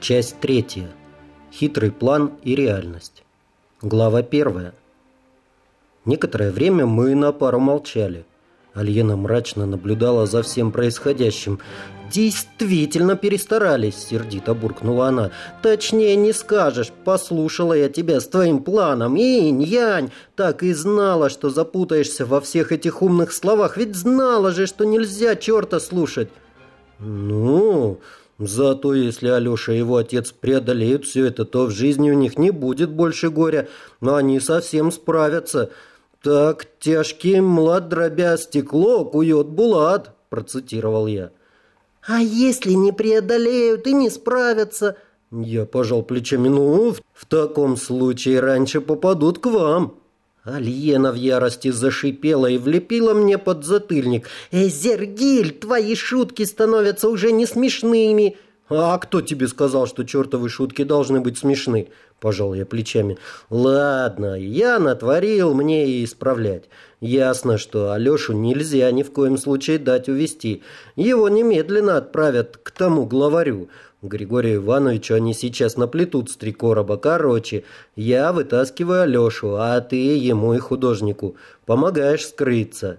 Часть третья. Хитрый план и реальность. Глава первая. Некоторое время мы на пару молчали. Альена мрачно наблюдала за всем происходящим. «Действительно перестарались», — сердито буркнула она. «Точнее не скажешь. Послушала я тебя с твоим планом. Инь, Янь, так и знала, что запутаешься во всех этих умных словах. Ведь знала же, что нельзя черта слушать». «Ну...» Зато если Алеша и его отец преодолеют все это, то в жизни у них не будет больше горя, но они совсем справятся. Так тяжкий млад дробя стекло кует Булат, процитировал я. А если не преодолеют и не справятся? Я пожал плечами. Ну, в, в таком случае раньше попадут к вам. Альена в ярости зашипела и влепила мне под затыльник. «Эзергиль, твои шутки становятся уже не смешными!» «А кто тебе сказал, что чертовы шутки должны быть смешны?» Пожал я плечами. «Ладно, я натворил, мне и исправлять. Ясно, что Алешу нельзя ни в коем случае дать увести. Его немедленно отправят к тому главарю. Григорию Ивановичу они сейчас наплетут с три короба. Короче, я вытаскиваю Алешу, а ты ему и художнику помогаешь скрыться».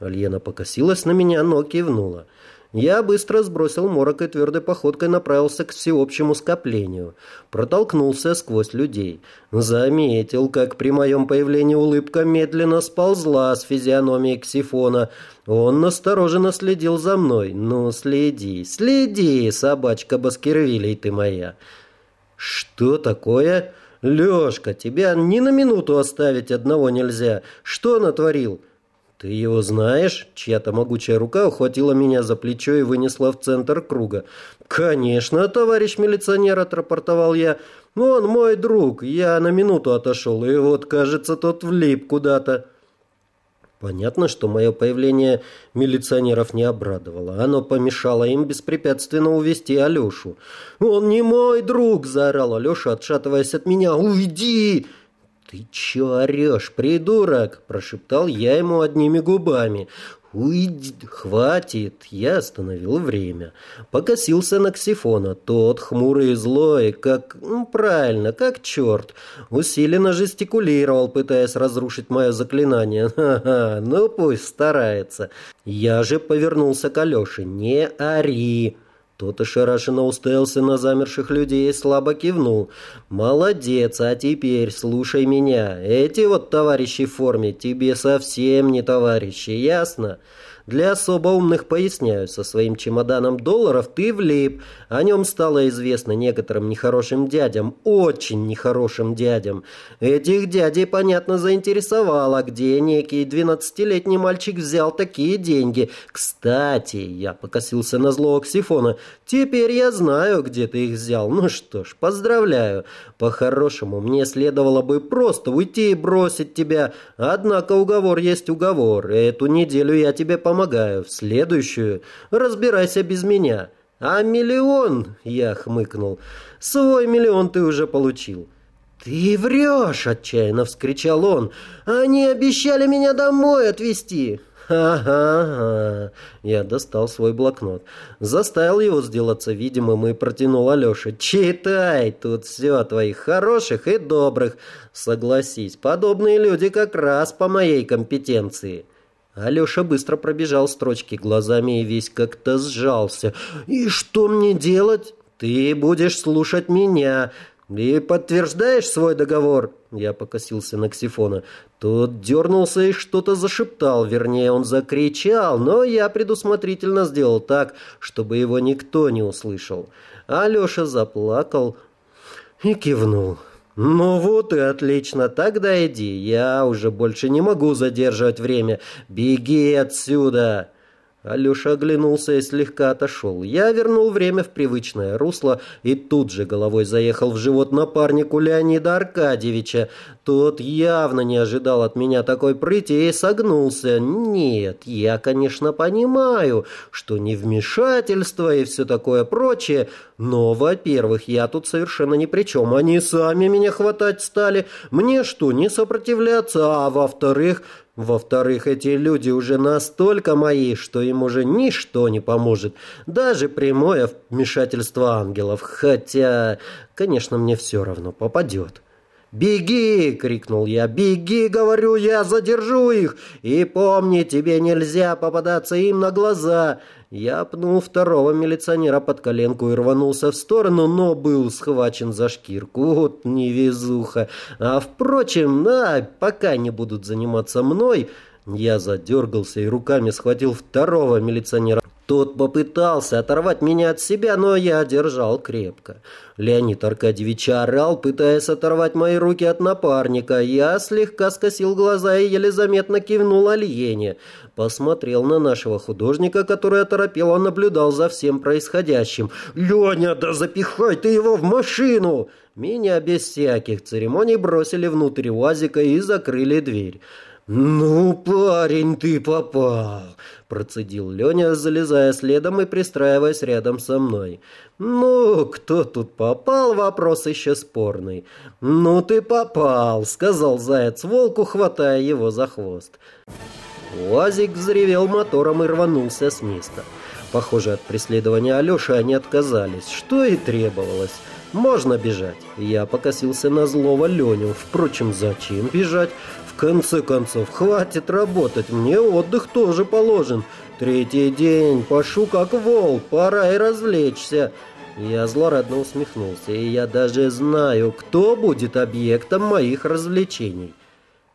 Альена покосилась на меня, но кивнула. Я быстро сбросил морок и твердой походкой направился к всеобщему скоплению. Протолкнулся сквозь людей. Заметил, как при моем появлении улыбка медленно сползла с физиономии Ксифона. Он настороженно следил за мной. «Ну, следи, следи, собачка Баскервилей ты моя!» «Что такое?» «Лешка, тебя ни на минуту оставить одного нельзя. Что натворил?» «Ты его знаешь?» Чья-то могучая рука ухватила меня за плечо и вынесла в центр круга. «Конечно, товарищ милиционер», — отрапортовал я. «Он мой друг. Я на минуту отошел, и вот, кажется, тот влип куда-то». Понятно, что мое появление милиционеров не обрадовало. Оно помешало им беспрепятственно увести Алешу. «Он не мой друг!» – заорал Алеша, отшатываясь от меня. «Уйди!» «Ты чё орёшь, придурок?» – прошептал я ему одними губами. «Уйди, хватит!» Я остановил время. Покосился на Ксифона. Тот, хмурый и злой, как... Ну, правильно, как черт. Усиленно жестикулировал, пытаясь разрушить мое заклинание. Ха-ха, ну пусть старается. Я же повернулся к Алёше. «Не ори!» Тот ошарашенно уставился на замерших людей и слабо кивнул. «Молодец, а теперь слушай меня. Эти вот товарищи в форме тебе совсем не товарищи, ясно?» Для особо умных поясняю, со своим чемоданом долларов ты влип. О нем стало известно некоторым нехорошим дядям, очень нехорошим дядям. Этих дядей, понятно, заинтересовало, где некий двенадцатилетний мальчик взял такие деньги. Кстати, я покосился на злого Ксифона. Теперь я знаю, где ты их взял. Ну что ж, поздравляю. По-хорошему, мне следовало бы просто уйти и бросить тебя. Однако уговор есть уговор. Эту неделю я тебе помогу помогаю. В следующую разбирайся без меня. А миллион, я хмыкнул, свой миллион ты уже получил. «Ты врешь!» – отчаянно вскричал он. «Они обещали меня домой отвезти!» «Ага-ага!» Я достал свой блокнот. Заставил его сделаться видимым и протянул Алёше. «Читай! Тут все о твоих хороших и добрых. Согласись, подобные люди как раз по моей компетенции». Алеша быстро пробежал строчки глазами и весь как-то сжался. «И что мне делать?» «Ты будешь слушать меня. И подтверждаешь свой договор?» Я покосился на Ксифона. Тот дернулся и что-то зашептал, вернее, он закричал, но я предусмотрительно сделал так, чтобы его никто не услышал. Алеша заплакал и кивнул. «Ну вот и отлично, тогда иди, я уже больше не могу задерживать время. Беги отсюда!» Алеша оглянулся и слегка отошел. Я вернул время в привычное русло и тут же головой заехал в живот напарнику Леонида Аркадьевича. Тот явно не ожидал от меня такой прыти и согнулся. Нет, я, конечно, понимаю, что не вмешательство и все такое прочее, но, во-первых, я тут совершенно ни при чем. Они сами меня хватать стали. Мне что, не сопротивляться? А во-вторых, Во-вторых, эти люди уже настолько мои, что им уже ничто не поможет. Даже прямое вмешательство ангелов. Хотя, конечно, мне все равно попадет. «Беги!» — крикнул я. «Беги, говорю я, задержу их! И помни, тебе нельзя попадаться им на глаза!» Я пнул второго милиционера под коленку и рванулся в сторону, но был схвачен за шкирку. Вот невезуха. А впрочем, да, пока не будут заниматься мной... Я задергался и руками схватил второго милиционера. Тот попытался оторвать меня от себя, но я держал крепко. Леонид Аркадьевич орал, пытаясь оторвать мои руки от напарника. Я слегка скосил глаза и еле заметно кивнул Альене. Посмотрел на нашего художника, который оторопело наблюдал за всем происходящим. «Леня, да запихай ты его в машину!» Меня без всяких церемоний бросили внутрь УАЗика и закрыли дверь. «Ну, парень, ты попал!» – процедил Леня, залезая следом и пристраиваясь рядом со мной. «Ну, кто тут попал?» – вопрос еще спорный. «Ну, ты попал!» – сказал заяц волку, хватая его за хвост. УАЗик взревел мотором и рванулся с места. Похоже, от преследования Алеши они отказались, что и требовалось. Можно бежать. Я покосился на злого Леню. Впрочем, зачем бежать? Конце концов, хватит работать, мне отдых тоже положен. Третий день, пошу как вол, пора и развлечься. Я злорадно усмехнулся, и я даже знаю, кто будет объектом моих развлечений.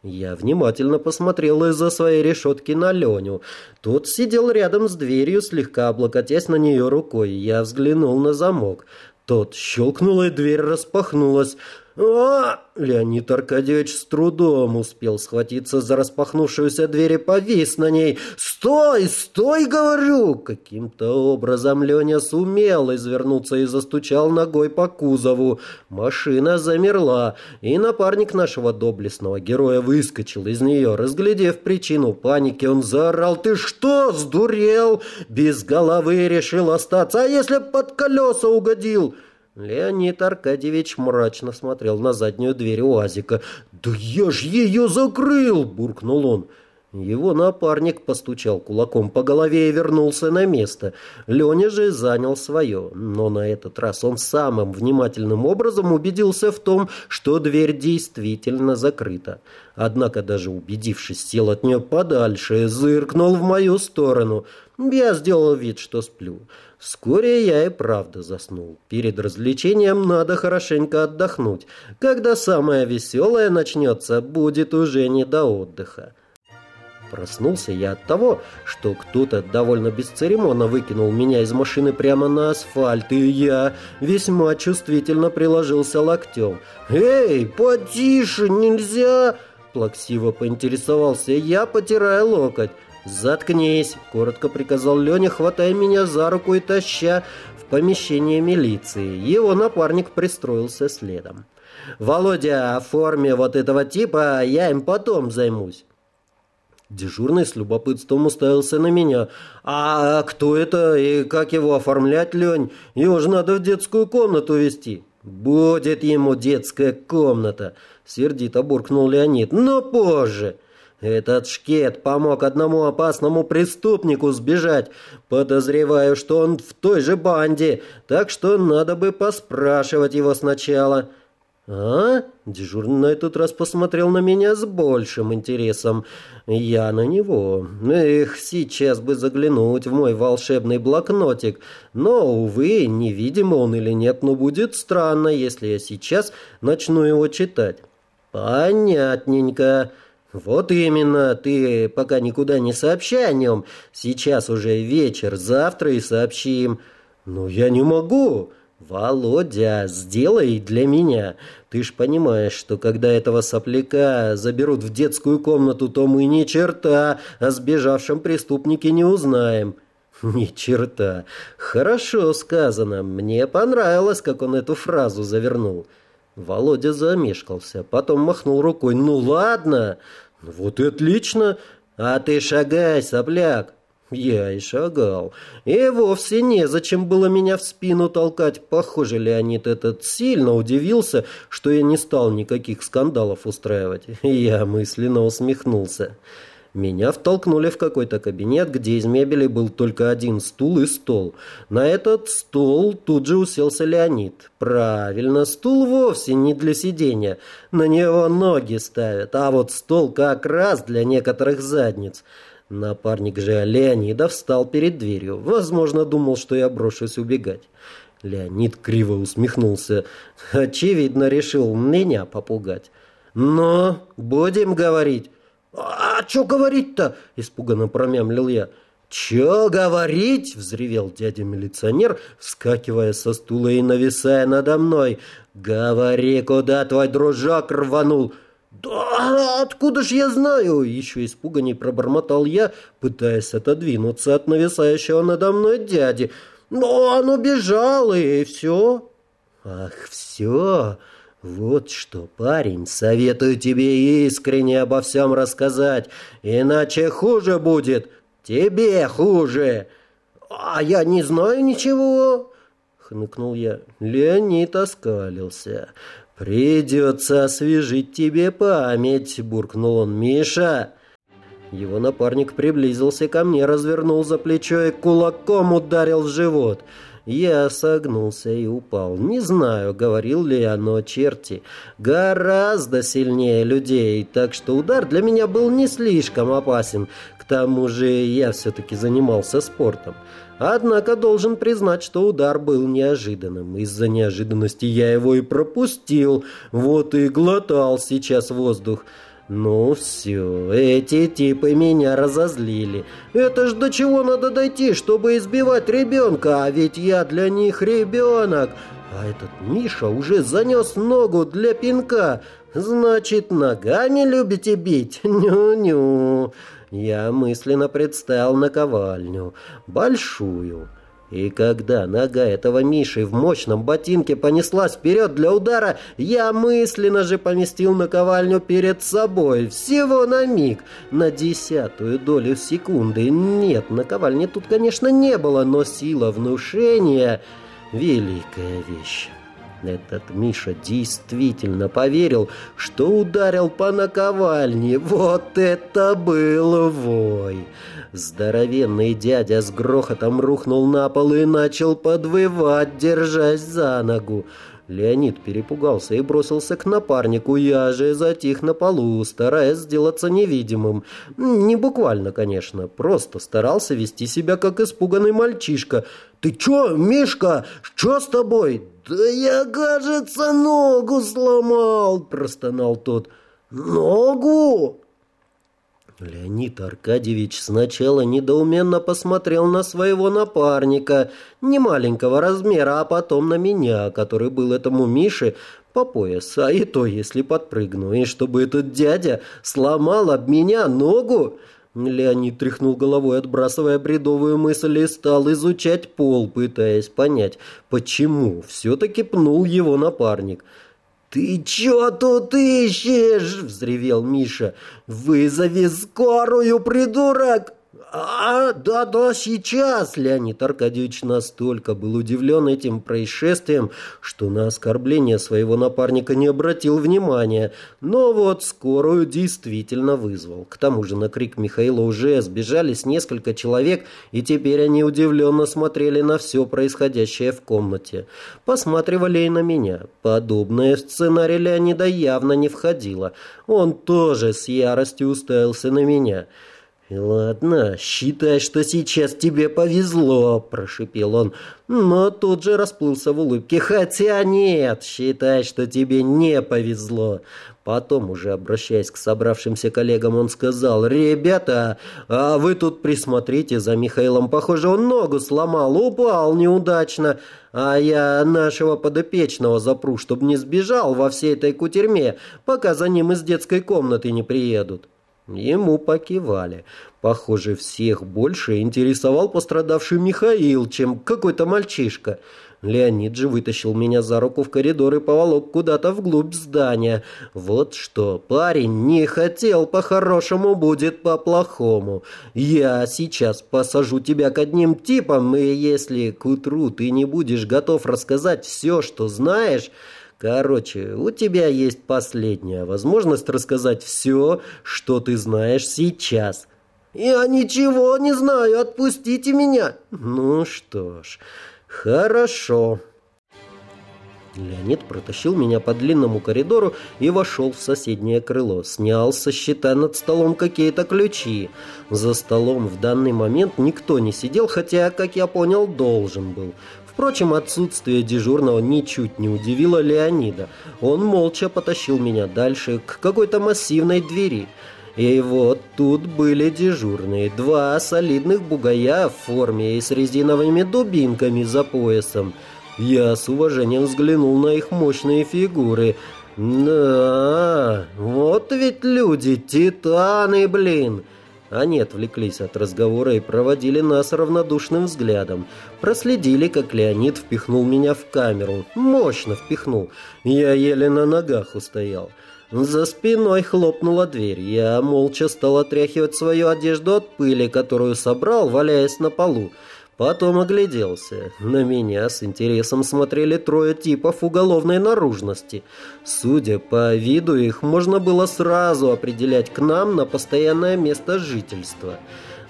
Я внимательно посмотрел из-за своей решетки на Леню. Тот сидел рядом с дверью, слегка облокотясь на нее рукой. Я взглянул на замок. Тот щелкнул, и дверь распахнулась. «А!» Леонид Аркадьевич с трудом успел схватиться за распахнувшуюся дверь и повис на ней. «Стой! Стой!» — говорю! Каким-то образом Леня сумел извернуться и застучал ногой по кузову. Машина замерла, и напарник нашего доблестного героя выскочил из нее. Разглядев причину паники, он заорал. «Ты что, сдурел? Без головы решил остаться? А если под колеса угодил?» Леонид Аркадьевич мрачно смотрел на заднюю дверь УАЗика. «Да я ж ее закрыл!» – буркнул он. Его напарник постучал кулаком по голове и вернулся на место. Леня же занял свое, но на этот раз он самым внимательным образом убедился в том, что дверь действительно закрыта. Однако даже убедившись, сел от нее подальше и зыркнул в мою сторону. Я сделал вид, что сплю. Вскоре я и правда заснул. Перед развлечением надо хорошенько отдохнуть. Когда самое веселое начнется, будет уже не до отдыха. Проснулся я от того, что кто-то довольно бесцеремонно выкинул меня из машины прямо на асфальт, и я весьма чувствительно приложился локтем. «Эй, потише, нельзя!» Плаксиво поинтересовался я, потирая локоть. «Заткнись!» – коротко приказал Леня, хватая меня за руку и таща в помещение милиции. Его напарник пристроился следом. «Володя, о форме вот этого типа я им потом займусь». Дежурный с любопытством уставился на меня. «А кто это и как его оформлять, Лень? Его же надо в детскую комнату вести». «Будет ему детская комната», — сердито буркнул Леонид. «Но позже». Этот шкет помог одному опасному преступнику сбежать. Подозреваю, что он в той же банде, так что надо бы поспрашивать его сначала». «А?» – дежурный на этот раз посмотрел на меня с большим интересом. Я на него. Эх, сейчас бы заглянуть в мой волшебный блокнотик. Но, увы, невидим он или нет, но будет странно, если я сейчас начну его читать. «Понятненько». «Вот именно, ты пока никуда не сообщай о нем. Сейчас уже вечер, завтра и сообщим». «Но я не могу». «Володя, сделай для меня. Ты ж понимаешь, что когда этого сопляка заберут в детскую комнату, то мы ни черта о сбежавшем преступнике не узнаем». «Ни черта. Хорошо сказано. Мне понравилось, как он эту фразу завернул». Володя замешкался, потом махнул рукой. «Ну ладно, вот и отлично. А ты шагай, сопляк». Я и шагал. И вовсе незачем было меня в спину толкать. Похоже, Леонид этот сильно удивился, что я не стал никаких скандалов устраивать. Я мысленно усмехнулся. Меня втолкнули в какой-то кабинет, где из мебели был только один стул и стол. На этот стол тут же уселся Леонид. Правильно, стул вовсе не для сидения. На него ноги ставят, а вот стол как раз для некоторых задниц. Напарник же Леонида встал перед дверью. Возможно, думал, что я брошусь убегать. Леонид криво усмехнулся. Очевидно, решил меня попугать. «Но будем говорить». «А, что говорить-то?» – испуганно промямлил я. «Чё говорить?» – взревел дядя-милиционер, вскакивая со стула и нависая надо мной. «Говори, куда твой дружок рванул!» «Да откуда ж я знаю?» – еще испуганней пробормотал я, пытаясь отодвинуться от нависающего надо мной дяди. «Но он убежал, и все». «Ах, все!» «Вот что, парень, советую тебе искренне обо всем рассказать, иначе хуже будет, тебе хуже!» «А я не знаю ничего!» — хныкнул я. Леонид оскалился. «Придется освежить тебе память!» — буркнул он. «Миша!» Его напарник приблизился ко мне, развернул за плечо и кулаком ударил в живот — я согнулся и упал. Не знаю, говорил ли я, но черти гораздо сильнее людей, так что удар для меня был не слишком опасен. К тому же я все-таки занимался спортом. Однако должен признать, что удар был неожиданным. Из-за неожиданности я его и пропустил. Вот и глотал сейчас воздух. Ну все, эти типы меня разозлили. Это ж до чего надо дойти, чтобы избивать ребенка, а ведь я для них ребенок. А этот Миша уже занес ногу для пинка. Значит, ногами любите бить? Ню-ню. Я мысленно представил наковальню. Большую. И когда нога этого Миши в мощном ботинке понеслась вперед для удара, я мысленно же поместил наковальню перед собой. Всего на миг, на десятую долю секунды. Нет, наковальни тут, конечно, не было, но сила внушения — великая вещь. Этот Миша действительно поверил, что ударил по наковальне. Вот это был вой! Здоровенный дядя с грохотом рухнул на пол и начал подвывать, держась за ногу. Леонид перепугался и бросился к напарнику. Я же затих на полу, стараясь сделаться невидимым. Не буквально, конечно, просто старался вести себя как испуганный мальчишка. «Ты чё, Мишка, что с тобой?» «Да я, кажется, ногу сломал!» – простонал тот. «Ногу?» Леонид Аркадьевич сначала недоуменно посмотрел на своего напарника, не маленького размера, а потом на меня, который был этому Мише по пояс, а и то, если подпрыгну, и чтобы этот дядя сломал об меня ногу. Леонид тряхнул головой, отбрасывая бредовую мысль, и стал изучать пол, пытаясь понять, почему все-таки пнул его напарник. «Ты чё тут ищешь?» — взревел Миша. «Вызови скорую, придурок!» «А, да-да, сейчас!» Леонид Аркадьевич настолько был удивлен этим происшествием, что на оскорбление своего напарника не обратил внимания. Но вот скорую действительно вызвал. К тому же на крик Михаила уже сбежались несколько человек, и теперь они удивленно смотрели на все происходящее в комнате. Посматривали и на меня. Подобное в сценарий Леонида явно не входило. Он тоже с яростью уставился на меня. «Ладно, считай, что сейчас тебе повезло», – прошипел он, но тут же расплылся в улыбке. «Хотя нет, считай, что тебе не повезло». Потом, уже обращаясь к собравшимся коллегам, он сказал, «Ребята, а вы тут присмотрите за Михаилом. Похоже, он ногу сломал, упал неудачно, а я нашего подопечного запру, чтобы не сбежал во всей этой кутерьме, пока за ним из детской комнаты не приедут». Ему покивали. Похоже, всех больше интересовал пострадавший Михаил, чем какой-то мальчишка. Леонид же вытащил меня за руку в коридор и поволок куда-то вглубь здания. Вот что, парень не хотел по-хорошему, будет по-плохому. Я сейчас посажу тебя к одним типам, и если к утру ты не будешь готов рассказать все, что знаешь, Короче, у тебя есть последняя возможность рассказать все, что ты знаешь сейчас. Я ничего не знаю, отпустите меня. Ну что ж, хорошо. Леонид протащил меня по длинному коридору и вошел в соседнее крыло. Снял со щита над столом какие-то ключи. За столом в данный момент никто не сидел, хотя, как я понял, должен был. Впрочем, отсутствие дежурного ничуть не удивило Леонида. Он молча потащил меня дальше к какой-то массивной двери. И вот тут были дежурные. Два солидных бугая в форме и с резиновыми дубинками за поясом. Я с уважением взглянул на их мощные фигуры. Да, вот ведь люди, титаны, блин. Они отвлеклись от разговора и проводили нас равнодушным взглядом. Проследили, как Леонид впихнул меня в камеру. Мощно впихнул. Я еле на ногах устоял. За спиной хлопнула дверь. Я молча стал отряхивать свою одежду от пыли, которую собрал, валяясь на полу. Потом огляделся. На меня с интересом смотрели трое типов уголовной наружности. Судя по виду, их можно было сразу определять к нам на постоянное место жительства.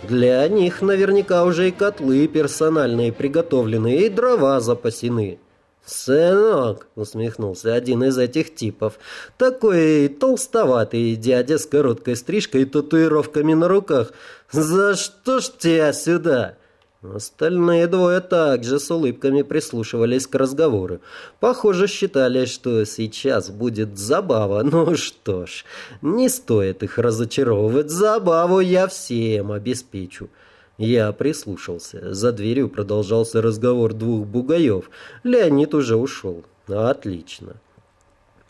Для них наверняка уже и котлы персональные приготовлены, и дрова запасены. «Сынок», — усмехнулся один из этих типов, — «такой толстоватый дядя с короткой стрижкой и татуировками на руках. За что ж тебя сюда?» Остальные двое также с улыбками прислушивались к разговору. Похоже, считали, что сейчас будет забава. Ну что ж, не стоит их разочаровывать. Забаву я всем обеспечу. Я прислушался. За дверью продолжался разговор двух бугаев. Леонид уже ушел. Отлично.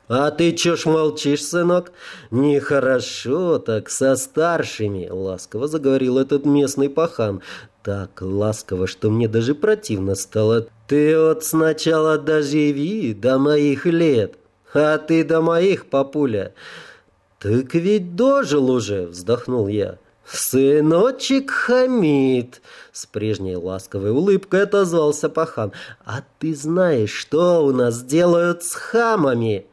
«А ты чё ж молчишь, сынок? Нехорошо так со старшими!» — ласково заговорил этот местный пахан так ласково, что мне даже противно стало. «Ты вот сначала доживи до моих лет, а ты до моих, папуля». «Так ведь дожил уже», — вздохнул я. «Сыночек хамит!» — с прежней ласковой улыбкой отозвался пахан. «А ты знаешь, что у нас делают с хамами?»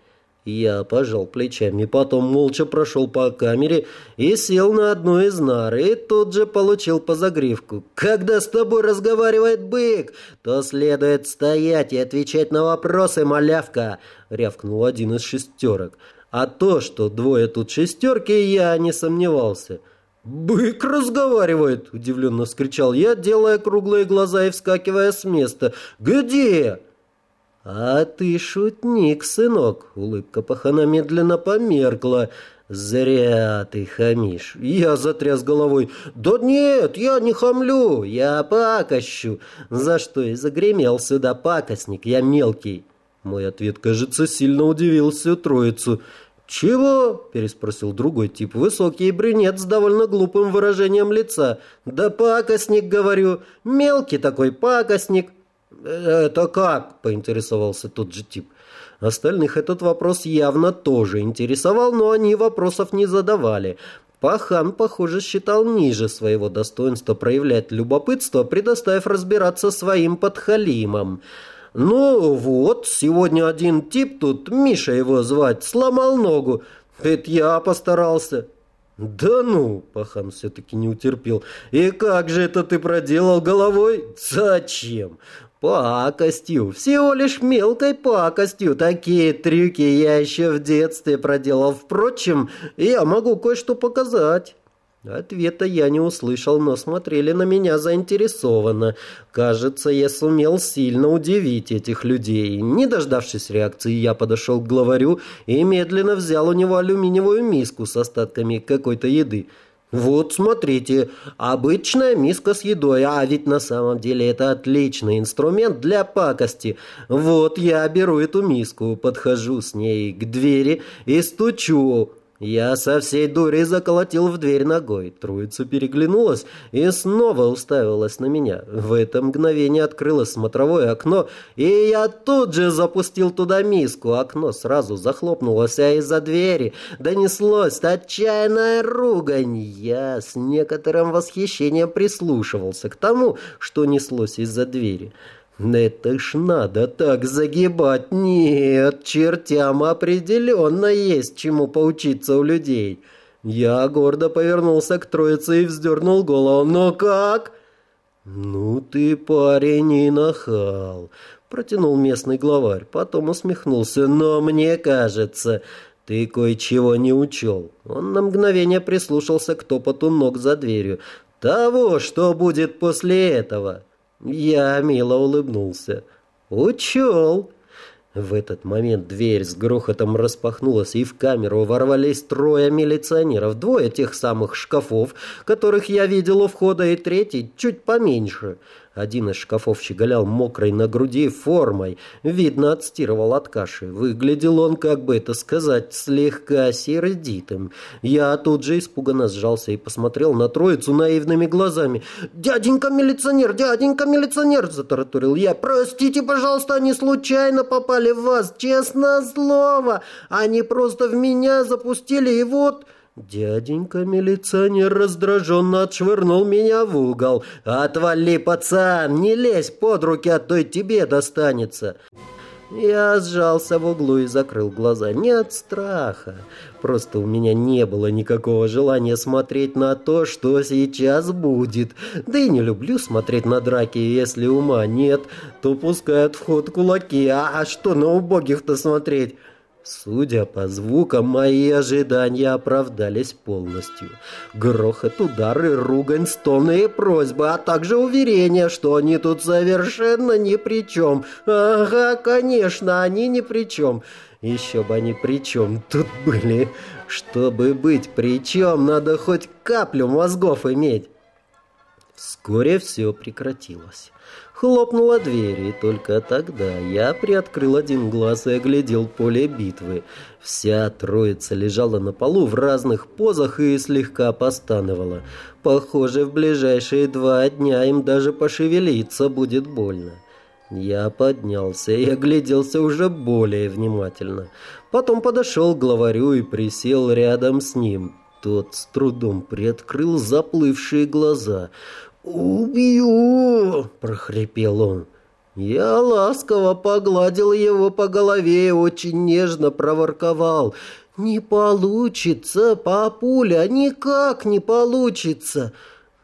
Я пожал плечами, потом молча прошел по камере и сел на одну из нар, и тут же получил по загривку. «Когда с тобой разговаривает бык, то следует стоять и отвечать на вопросы, малявка!» — рявкнул один из шестерок. А то, что двое тут шестерки, я не сомневался. «Бык разговаривает!» — удивленно вскричал я, делая круглые глаза и вскакивая с места. «Где?» «А ты шутник, сынок!» Улыбка пахана медленно померкла. «Зря ты хамишь!» Я затряс головой. «Да нет, я не хамлю, я пакощу!» «За что и загремел сюда пакостник, я мелкий!» Мой ответ, кажется, сильно удивил всю троицу. «Чего?» – переспросил другой тип. Высокий брюнет с довольно глупым выражением лица. «Да пакостник, говорю. Мелкий такой пакостник. «Это как?» – поинтересовался тот же тип. Остальных этот вопрос явно тоже интересовал, но они вопросов не задавали. Пахан, похоже, считал ниже своего достоинства проявлять любопытство, предоставив разбираться своим подхалимам. «Ну вот, сегодня один тип тут, Миша его звать, сломал ногу. Это я постарался». «Да ну!» – Пахан все-таки не утерпел. «И как же это ты проделал головой? Зачем? Пакостью, всего лишь мелкой пакостью. Такие трюки я еще в детстве проделал. Впрочем, я могу кое-что показать. Ответа я не услышал, но смотрели на меня заинтересованно. Кажется, я сумел сильно удивить этих людей. Не дождавшись реакции, я подошел к главарю и медленно взял у него алюминиевую миску с остатками какой-то еды. Вот смотрите, обычная миска с едой, а ведь на самом деле это отличный инструмент для пакости. Вот я беру эту миску, подхожу с ней к двери и стучу. Я со всей дури заколотил в дверь ногой. Троица переглянулась и снова уставилась на меня. В это мгновение открылось смотровое окно, и я тут же запустил туда миску. Окно сразу захлопнулось, а из-за двери донеслось отчаянная ругань. Я с некоторым восхищением прислушивался к тому, что неслось из-за двери. Это ж надо так загибать. Нет, чертям определенно есть чему поучиться у людей. Я гордо повернулся к троице и вздернул голову. Но как? Ну ты, парень, и нахал. Протянул местный главарь, потом усмехнулся. Но мне кажется, ты кое-чего не учел. Он на мгновение прислушался к топоту ног за дверью. Того, что будет после этого. Я мило улыбнулся. «Учел!» В этот момент дверь с грохотом распахнулась, и в камеру ворвались трое милиционеров, двое тех самых шкафов, которых я видел у входа, и третий чуть поменьше – один из шкафов щеголял мокрой на груди формой. Видно, отстирывал от каши. Выглядел он, как бы это сказать, слегка сердитым. Я тут же испуганно сжался и посмотрел на троицу наивными глазами. «Дяденька милиционер, дяденька милиционер!» – затараторил я. «Простите, пожалуйста, они случайно попали в вас. Честное слово! Они просто в меня запустили, и вот...» Дяденька-милиционер раздраженно отшвырнул меня в угол. «Отвали, пацан! Не лезь под руки, а то и тебе достанется!» Я сжался в углу и закрыл глаза. Не от страха. Просто у меня не было никакого желания смотреть на то, что сейчас будет. Да и не люблю смотреть на драки, если ума нет, то пускают в ход кулаки. А, а что на убогих-то смотреть? Судя по звукам, мои ожидания оправдались полностью. Грохот, удары, ругань, стоны и просьбы, а также уверение, что они тут совершенно ни при чем. Ага, конечно, они ни при чем. Еще бы они при чем тут были. Чтобы быть при чем, надо хоть каплю мозгов иметь. Вскоре все прекратилось. Хлопнула дверь, и только тогда я приоткрыл один глаз и оглядел поле битвы. Вся троица лежала на полу в разных позах и слегка постановала. Похоже, в ближайшие два дня им даже пошевелиться будет больно. Я поднялся и огляделся уже более внимательно. Потом подошел к главарю и присел рядом с ним. Тот с трудом приоткрыл заплывшие глаза. «Убью!» – прохрипел он. Я ласково погладил его по голове и очень нежно проворковал. «Не получится, папуля, никак не получится!»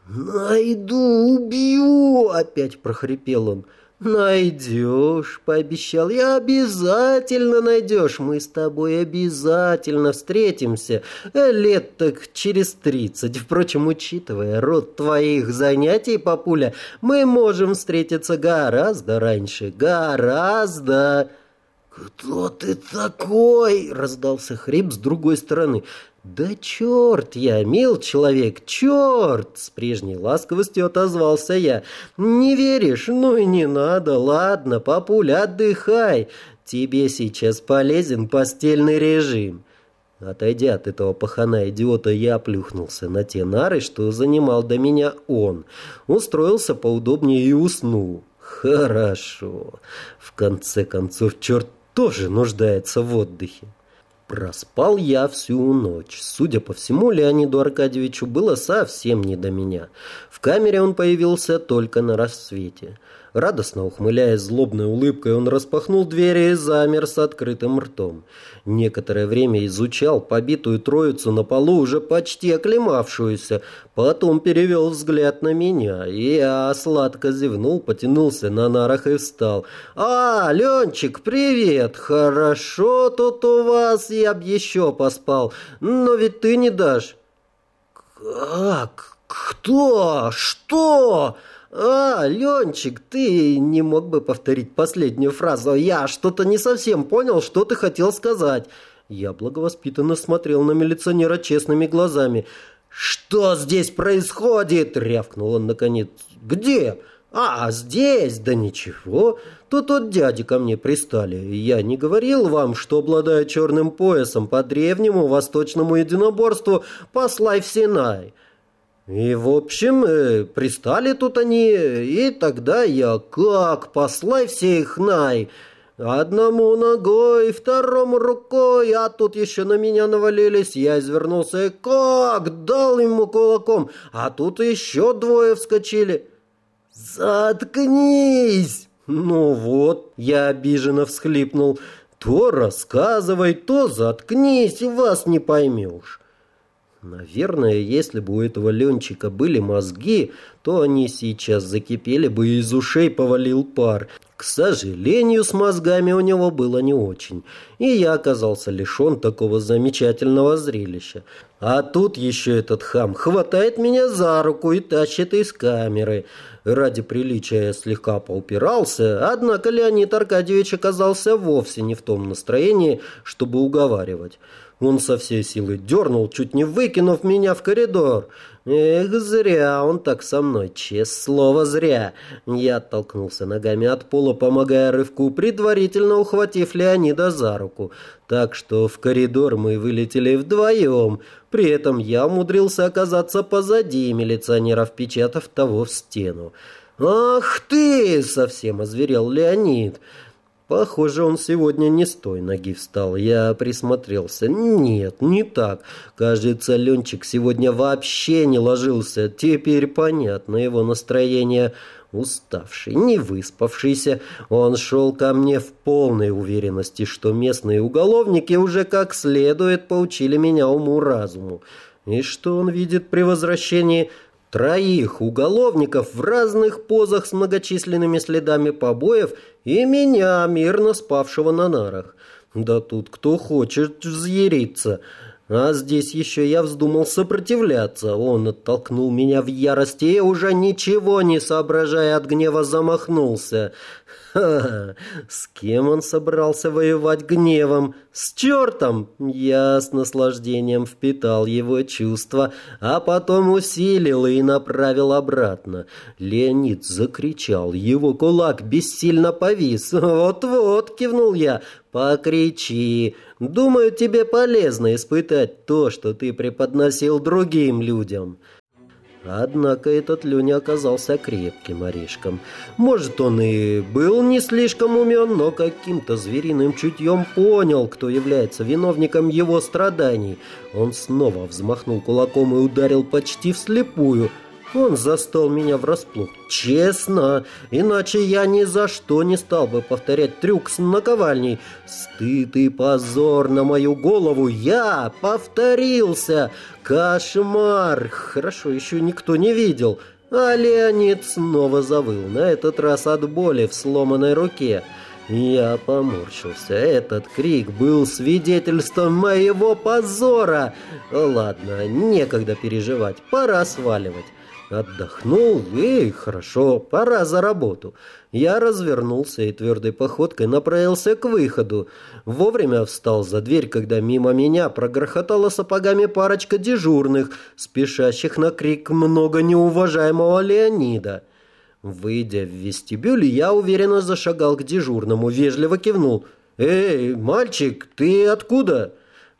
«Найду, убью!» – опять прохрипел он. «Найдешь», — пообещал я, — «обязательно найдешь. Мы с тобой обязательно встретимся. Лет так через тридцать. Впрочем, учитывая род твоих занятий, папуля, мы можем встретиться гораздо раньше. Гораздо...» «Кто ты такой?» — раздался хрип с другой стороны. «Да черт я, мил человек, черт!» С прежней ласковостью отозвался я. «Не веришь? Ну и не надо. Ладно, папуля, отдыхай. Тебе сейчас полезен постельный режим». Отойдя от этого пахана-идиота, я плюхнулся на те нары, что занимал до меня он. Устроился поудобнее и уснул. Хорошо. В конце концов, черт тоже нуждается в отдыхе. Проспал я всю ночь. Судя по всему, Леониду Аркадьевичу было совсем не до меня. В камере он появился только на рассвете. Радостно ухмыляясь злобной улыбкой, он распахнул двери и замер с открытым ртом. Некоторое время изучал побитую троицу на полу, уже почти оклемавшуюся. Потом перевел взгляд на меня. И я сладко зевнул, потянулся на нарах и встал. «А, Ленчик, привет! Хорошо тут у вас, я б еще поспал. Но ведь ты не дашь». «Как? Кто? Что?» «А, Ленчик, ты не мог бы повторить последнюю фразу? Я что-то не совсем понял, что ты хотел сказать». Я благовоспитанно смотрел на милиционера честными глазами. «Что здесь происходит?» — рявкнул он наконец. «Где?» «А, здесь? Да ничего. Тут вот дяди ко мне пристали. Я не говорил вам, что, обладая черным поясом по древнему восточному единоборству, послай в Синай». И, в общем, э, пристали тут они, и тогда я как, послай всех най. Одному ногой, второму рукой, а тут еще на меня навалились. Я извернулся и как, дал ему кулаком, а тут еще двое вскочили. «Заткнись!» Ну вот, я обиженно всхлипнул. То рассказывай, то заткнись, вас не поймешь. Наверное, если бы у этого Ленчика были мозги, то они сейчас закипели бы и из ушей повалил пар. К сожалению, с мозгами у него было не очень, и я оказался лишен такого замечательного зрелища. А тут еще этот хам хватает меня за руку и тащит из камеры. Ради приличия я слегка поупирался, однако Леонид Аркадьевич оказался вовсе не в том настроении, чтобы уговаривать. Он со всей силы дернул, чуть не выкинув меня в коридор. Эх, зря он так со мной, честное слово, зря. Я оттолкнулся ногами от пола, помогая рывку, предварительно ухватив Леонида за руку. Так что в коридор мы вылетели вдвоем. При этом я умудрился оказаться позади милиционера, впечатав того в стену. «Ах ты!» — совсем озверел Леонид. Похоже, он сегодня не с той ноги встал. Я присмотрелся. Нет, не так. Кажется, Ленчик сегодня вообще не ложился. Теперь понятно его настроение. Уставший, не выспавшийся, он шел ко мне в полной уверенности, что местные уголовники уже как следует поучили меня уму-разуму. И что он видит при возвращении троих уголовников в разных позах с многочисленными следами побоев и меня, мирно спавшего на нарах. Да тут кто хочет взъяриться. А здесь еще я вздумал сопротивляться. Он оттолкнул меня в ярости и, уже ничего не соображая от гнева, замахнулся. С кем он собрался воевать гневом? С чертом! Я с наслаждением впитал его чувства, а потом усилил и направил обратно. Леонид закричал, его кулак бессильно повис. «Вот-вот!» — кивнул я. «Покричи! Думаю, тебе полезно испытать то, что ты преподносил другим людям». Однако этот Люня оказался крепким орешком. Может, он и был не слишком умен, но каким-то звериным чутьем понял, кто является виновником его страданий. Он снова взмахнул кулаком и ударил почти вслепую – он застал меня врасплох. Честно, иначе я ни за что не стал бы повторять трюк с наковальней. Стыд и позор на мою голову. Я повторился. Кошмар. Хорошо, еще никто не видел. А Леонид снова завыл, на этот раз от боли в сломанной руке. Я поморщился. Этот крик был свидетельством моего позора. Ладно, некогда переживать, пора сваливать. Отдохнул и хорошо, пора за работу. Я развернулся и твердой походкой направился к выходу. Вовремя встал за дверь, когда мимо меня прогрохотала сапогами парочка дежурных, спешащих на крик много неуважаемого Леонида. Выйдя в вестибюль, я уверенно зашагал к дежурному, вежливо кивнул. «Эй, мальчик, ты откуда?»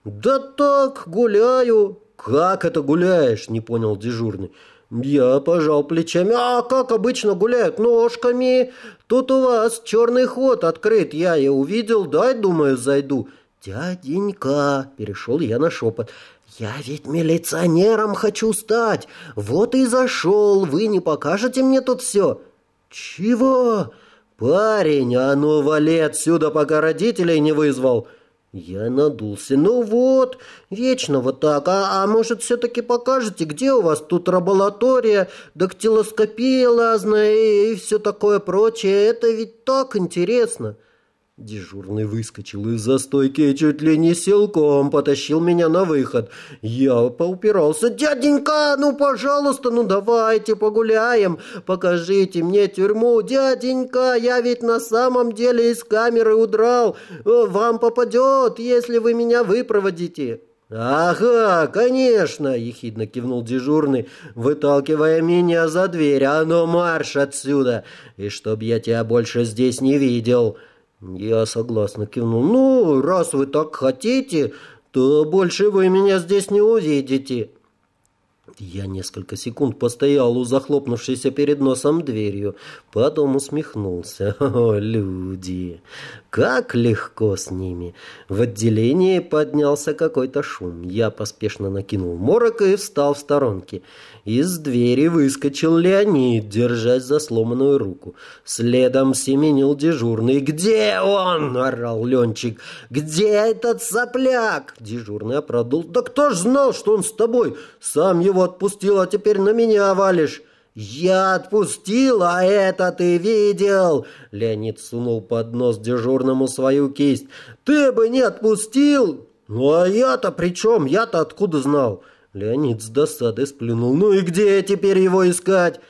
«Да так, гуляю». «Как это гуляешь?» – не понял дежурный. Я пожал плечами. А как обычно гуляют ножками? Тут у вас черный ход открыт. Я и увидел. Дай, думаю, зайду. Дяденька, перешел я на шепот. Я ведь милиционером хочу стать. Вот и зашел. Вы не покажете мне тут все? Чего? Парень, а ну вали отсюда, пока родителей не вызвал. Я надулся. «Ну вот, вечно вот так. А, а может, все-таки покажете, где у вас тут лаборатория, дактилоскопия лазная и, и все такое прочее? Это ведь так интересно!» Дежурный выскочил из-за стойки и чуть ли не силком потащил меня на выход. Я поупирался. «Дяденька, ну, пожалуйста, ну, давайте погуляем. Покажите мне тюрьму. Дяденька, я ведь на самом деле из камеры удрал. Вам попадет, если вы меня выпроводите». «Ага, конечно!» – ехидно кивнул дежурный, выталкивая меня за дверь. «А ну марш отсюда! И чтоб я тебя больше здесь не видел!» Я согласно кивнул. «Ну, раз вы так хотите, то больше вы меня здесь не увидите». Я несколько секунд постоял у захлопнувшейся перед носом дверью, потом усмехнулся. О, люди! Как легко с ними! В отделении поднялся какой-то шум. Я поспешно накинул морок и встал в сторонке. Из двери выскочил Леонид, держась за сломанную руку. Следом семенил дежурный. «Где он?» — орал Ленчик. «Где этот сопляк?» Дежурный оправдал. «Да кто ж знал, что он с тобой? Сам его отпустил, а теперь на меня валишь». «Я отпустил, а это ты видел!» Леонид сунул под нос дежурному свою кисть. «Ты бы не отпустил!» «Ну а я-то при чем? Я-то откуда знал?» Леонид с досадой сплюнул. «Ну и где теперь его искать?»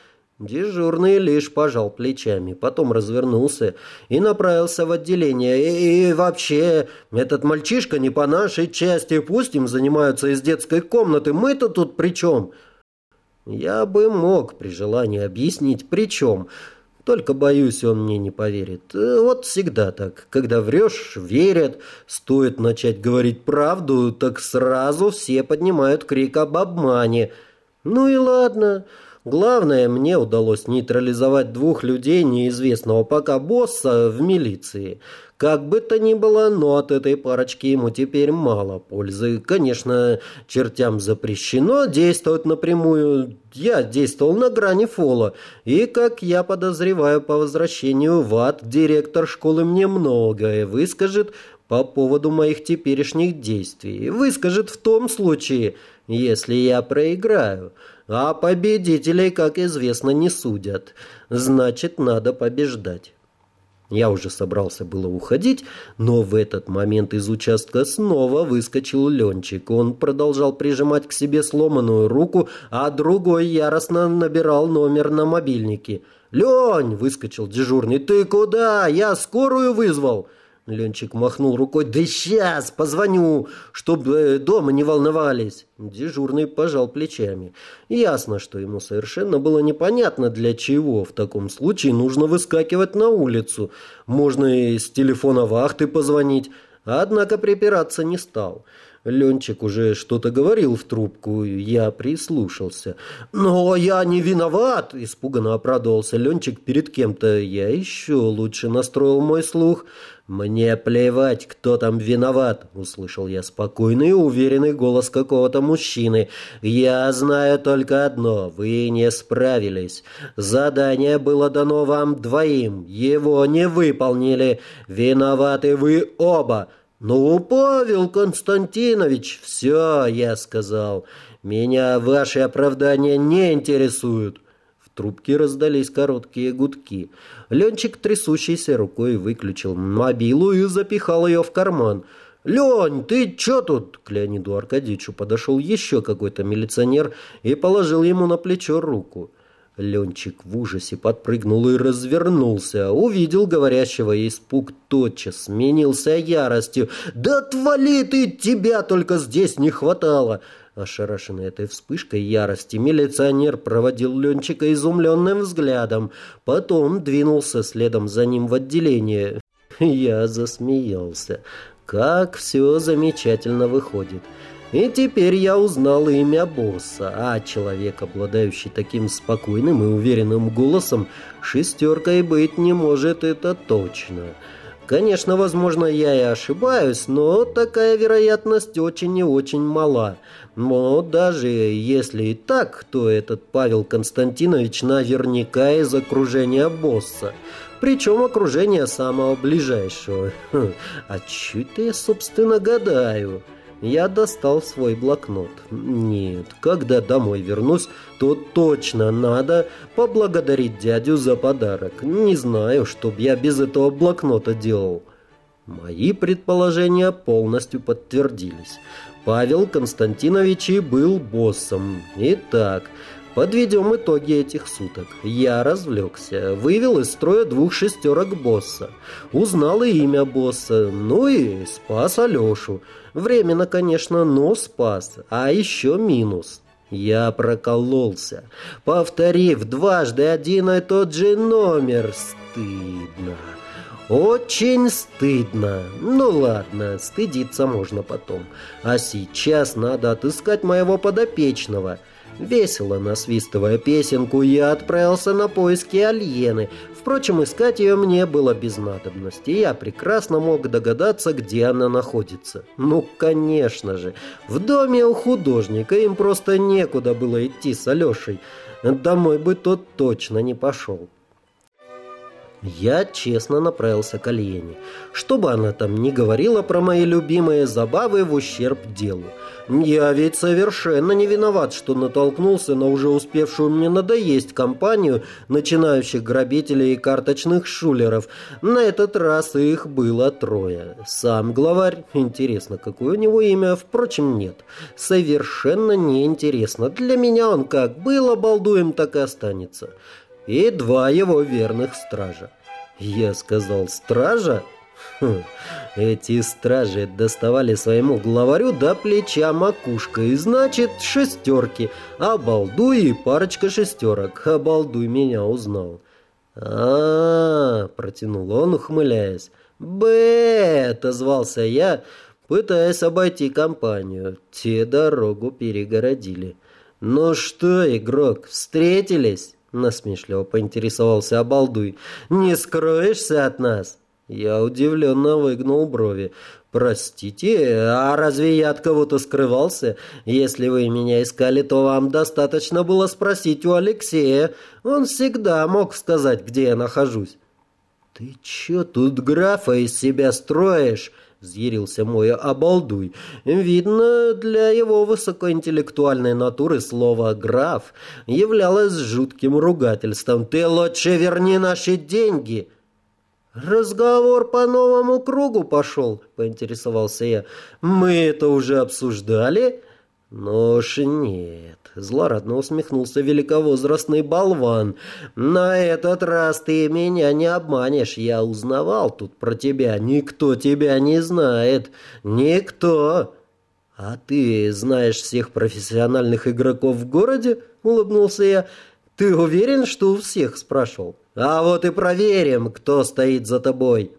Дежурный лишь пожал плечами, потом развернулся и направился в отделение. И, и вообще, этот мальчишка не по нашей части, пусть им занимаются из детской комнаты, мы-то тут при чем? Я бы мог при желании объяснить при чем, только, боюсь, он мне не поверит. Вот всегда так. Когда врешь, верят. Стоит начать говорить правду, так сразу все поднимают крик об обмане. Ну и ладно. Главное, мне удалось нейтрализовать двух людей неизвестного пока босса в милиции. Как бы то ни было, но от этой парочки ему теперь мало пользы. Конечно, чертям запрещено действовать напрямую. Я действовал на грани фола. И, как я подозреваю, по возвращению в ад директор школы мне многое выскажет по поводу моих теперешних действий. Выскажет в том случае, если я проиграю. А победителей, как известно, не судят. Значит, надо побеждать. Я уже собрался было уходить, но в этот момент из участка снова выскочил Ленчик. Он продолжал прижимать к себе сломанную руку, а другой яростно набирал номер на мобильнике. «Лень!» — выскочил дежурный. «Ты куда? Я скорую вызвал!» Ленчик махнул рукой. «Да сейчас позвоню, чтобы э, дома не волновались». Дежурный пожал плечами. Ясно, что ему совершенно было непонятно, для чего в таком случае нужно выскакивать на улицу. Можно и с телефона вахты позвонить. Однако припираться не стал. Ленчик уже что-то говорил в трубку, я прислушался. «Но я не виноват!» – испуганно оправдывался Ленчик перед кем-то. Я еще лучше настроил мой слух. «Мне плевать, кто там виноват!» – услышал я спокойный и уверенный голос какого-то мужчины. «Я знаю только одно – вы не справились. Задание было дано вам двоим, его не выполнили. Виноваты вы оба!» «Ну, Павел Константинович, все, я сказал. Меня ваши оправдания не интересуют». Трубке раздались короткие гудки. Ленчик, трясущейся рукой, выключил мобилу и запихал ее в карман. «Лень, ты че тут?» К Леониду Аркадьевичу подошел еще какой-то милиционер и положил ему на плечо руку. Ленчик в ужасе подпрыгнул и развернулся. Увидел говорящего, и испуг тотчас сменился яростью. «Да отвали ты! Тебя только здесь не хватало!» Ошарашенный этой вспышкой ярости, милиционер проводил Ленчика изумленным взглядом. Потом двинулся следом за ним в отделение. Я засмеялся. Как все замечательно выходит. И теперь я узнал имя босса, а человек, обладающий таким спокойным и уверенным голосом, шестеркой быть не может, это точно. Конечно, возможно, я и ошибаюсь, но такая вероятность очень и очень мала. Но даже если и так, то этот Павел Константинович наверняка из окружения босса. Причем окружение самого ближайшего. Хм, а чуть-то я, собственно, гадаю. Я достал свой блокнот. Нет, когда домой вернусь, то точно надо поблагодарить дядю за подарок. Не знаю, что б я без этого блокнота делал. Мои предположения полностью подтвердились. Павел Константинович и был боссом. Итак, Подведем итоги этих суток. Я развлекся, вывел из строя двух шестерок босса, узнал и имя босса, ну и спас Алешу. Временно, конечно, но спас, а еще минус. Я прокололся, повторив дважды один и тот же номер. Стыдно. Очень стыдно. Ну ладно, стыдиться можно потом. А сейчас надо отыскать моего подопечного – Весело насвистывая песенку, я отправился на поиски Альены. Впрочем, искать ее мне было без надобности. Я прекрасно мог догадаться, где она находится. Ну, конечно же, в доме у художника им просто некуда было идти с Алешей. Домой бы тот точно не пошел. Я честно направился к Альене. Что бы она там ни говорила про мои любимые забавы в ущерб делу. Я ведь совершенно не виноват, что натолкнулся на уже успевшую мне надоесть компанию начинающих грабителей и карточных шулеров. На этот раз их было трое. Сам главарь, интересно, какое у него имя, впрочем, нет. Совершенно неинтересно. Для меня он как был обалдуем, так и останется и два его верных стража. Я сказал «стража»? Хм, эти стражи доставали своему главарю до плеча макушкой, значит, шестерки, а балдуй и парочка шестерок, а балдуй меня узнал. а, -а, -а протянул он, ухмыляясь. «Б!» — отозвался я, пытаясь обойти компанию. Те дорогу перегородили. «Ну что, игрок, встретились?» Насмешливо поинтересовался обалдуй. «Не скроешься от нас?» Я удивленно выгнул брови. «Простите, а разве я от кого-то скрывался? Если вы меня искали, то вам достаточно было спросить у Алексея. Он всегда мог сказать, где я нахожусь». «Ты чё тут графа из себя строишь?» Взъярился мой обалдуй. Видно, для его высокоинтеллектуальной натуры слово «граф» являлось жутким ругательством. «Ты лучше верни наши деньги!» «Разговор по новому кругу пошел», — поинтересовался я. «Мы это уже обсуждали?» «Ну уж нет». Злорадно усмехнулся великовозрастный болван. «На этот раз ты меня не обманешь. Я узнавал тут про тебя. Никто тебя не знает. Никто!» «А ты знаешь всех профессиональных игроков в городе?» — улыбнулся я. «Ты уверен, что у всех?» — спрашивал. «А вот и проверим, кто стоит за тобой».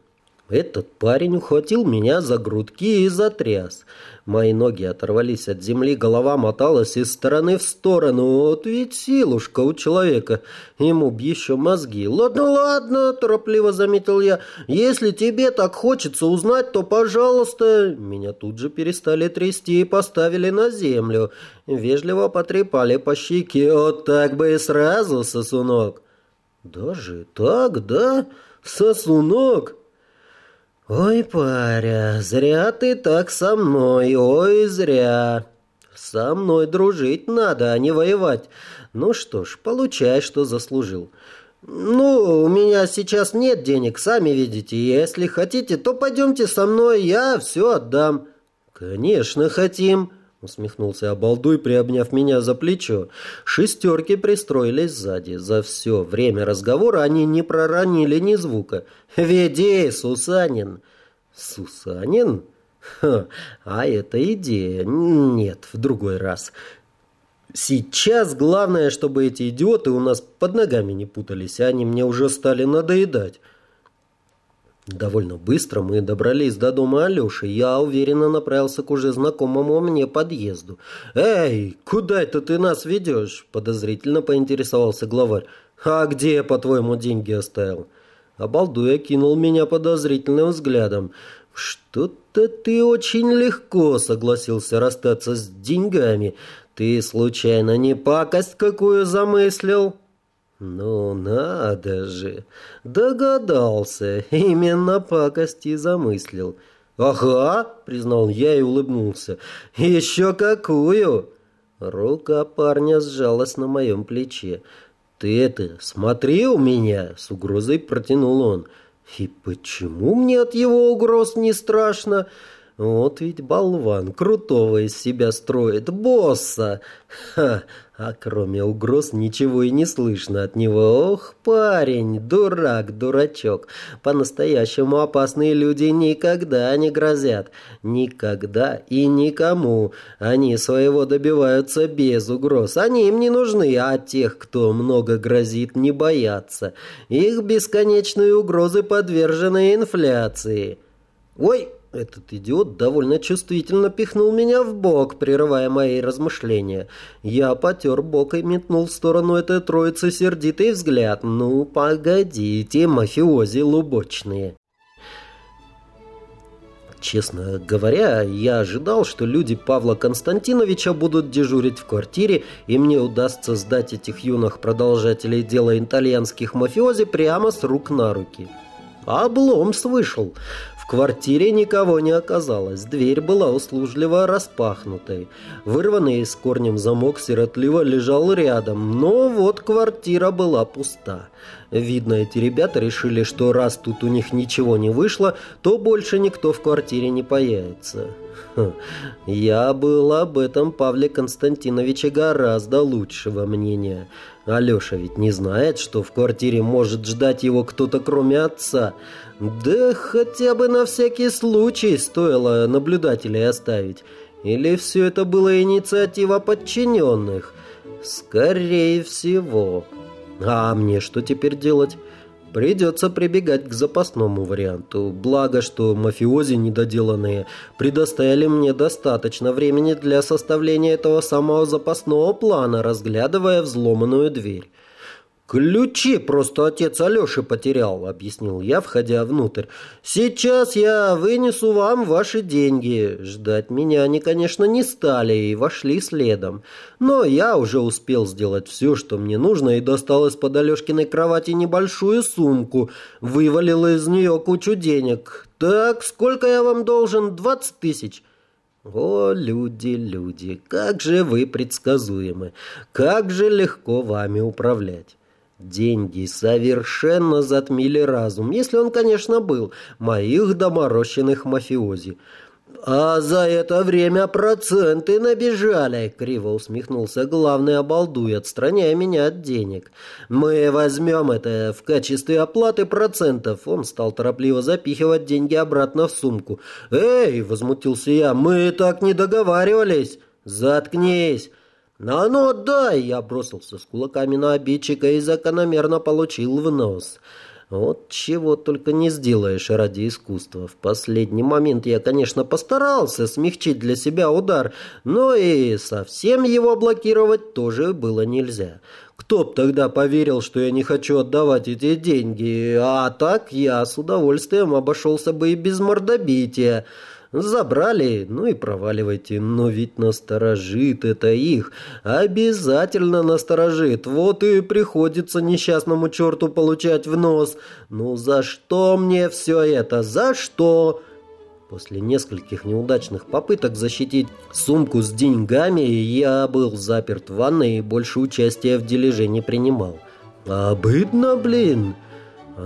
Этот парень ухватил меня за грудки и затряс. Мои ноги оторвались от земли, голова моталась из стороны в сторону. Вот ведь силушка у человека. Ему б еще мозги. «Ладно, ладно», — торопливо заметил я. «Если тебе так хочется узнать, то, пожалуйста...» Меня тут же перестали трясти и поставили на землю. Вежливо потрепали по щеке. «Вот так бы и сразу, сосунок». «Даже так, да? Сосунок?» «Ой, паря, зря ты так со мной, ой, зря. Со мной дружить надо, а не воевать. Ну что ж, получай, что заслужил. Ну, у меня сейчас нет денег, сами видите. Если хотите, то пойдемте со мной, я все отдам». «Конечно, хотим» усмехнулся обалдуй, приобняв меня за плечо. Шестерки пристроились сзади. За все время разговора они не проронили ни звука. «Веди, Сусанин!» «Сусанин?» Ха, а это идея. Нет, в другой раз. Сейчас главное, чтобы эти идиоты у нас под ногами не путались, а они мне уже стали надоедать. Довольно быстро мы добрались до дома Алёши. Я уверенно направился к уже знакомому мне подъезду. «Эй, куда это ты нас ведешь?» – подозрительно поинтересовался главарь. «А где, по-твоему, деньги оставил?» Обалдуя кинул меня подозрительным взглядом. «Что-то ты очень легко согласился расстаться с деньгами. Ты, случайно, не пакость какую замыслил?» «Ну надо же! Догадался! Именно пакости замыслил!» «Ага!» — признал я и улыбнулся. «Еще какую!» Рука парня сжалась на моем плече. «Ты это, смотри у меня!» — с угрозой протянул он. «И почему мне от его угроз не страшно?» Вот ведь болван, крутого из себя строит, босса. Ха, а кроме угроз ничего и не слышно от него. Ох, парень, дурак, дурачок. По-настоящему опасные люди никогда не грозят. Никогда и никому. Они своего добиваются без угроз. Они им не нужны, а тех, кто много грозит, не боятся. Их бесконечные угрозы подвержены инфляции. «Ой!» Этот идиот довольно чувствительно пихнул меня в бок, прерывая мои размышления. Я потер бок и метнул в сторону этой троицы сердитый взгляд. «Ну, погодите, мафиози лубочные!» Честно говоря, я ожидал, что люди Павла Константиновича будут дежурить в квартире, и мне удастся сдать этих юных продолжателей дела итальянских мафиози прямо с рук на руки. Обломс вышел. Квартире никого не оказалось. Дверь была услужливо распахнутой. Вырванный с корнем замок сиротливо лежал рядом. Но вот квартира была пуста. Видно, эти ребята решили, что раз тут у них ничего не вышло, то больше никто в квартире не появится. Хм. Я был об этом Павле Константиновиче гораздо лучшего мнения. Алеша ведь не знает, что в квартире может ждать его кто-то кроме отца. Да хотя бы на всякий случай стоило наблюдателей оставить. Или все это была инициатива подчиненных? Скорее всего. А мне что теперь делать? Придется прибегать к запасному варианту. Благо, что мафиози недоделанные предоставили мне достаточно времени для составления этого самого запасного плана, разглядывая взломанную дверь. «Ключи просто отец Алёши потерял», — объяснил я, входя внутрь. «Сейчас я вынесу вам ваши деньги». Ждать меня они, конечно, не стали и вошли следом. Но я уже успел сделать все, что мне нужно, и достал из-под Алёшкиной кровати небольшую сумку, вывалил из нее кучу денег. «Так, сколько я вам должен? Двадцать тысяч». О, люди, люди, как же вы предсказуемы, как же легко вами управлять. Деньги совершенно затмили разум, если он, конечно, был, моих доморощенных мафиози. «А за это время проценты набежали!» — криво усмехнулся главный обалдуй, отстраняя меня от денег. «Мы возьмем это в качестве оплаты процентов!» Он стал торопливо запихивать деньги обратно в сумку. «Эй!» — возмутился я. «Мы так не договаривались!» «Заткнись!» «А ну отдай!» Я бросился с кулаками на обидчика и закономерно получил в нос. Вот чего только не сделаешь ради искусства. В последний момент я, конечно, постарался смягчить для себя удар, но и совсем его блокировать тоже было нельзя. Кто б тогда поверил, что я не хочу отдавать эти деньги, а так я с удовольствием обошелся бы и без мордобития. Забрали, ну и проваливайте. Но ведь насторожит это их. Обязательно насторожит. Вот и приходится несчастному черту получать в нос. Ну за что мне все это? За что? После нескольких неудачных попыток защитить сумку с деньгами, я был заперт в ванной и больше участия в дележе не принимал. Обыдно, блин.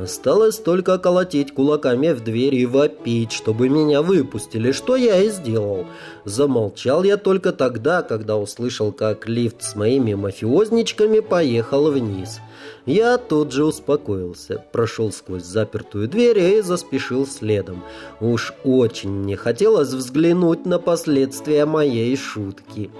Осталось только колотить кулаками в дверь и вопить, чтобы меня выпустили, что я и сделал. Замолчал я только тогда, когда услышал, как лифт с моими мафиозничками поехал вниз. Я тут же успокоился, прошел сквозь запертую дверь и заспешил следом. Уж очень мне хотелось взглянуть на последствия моей шутки.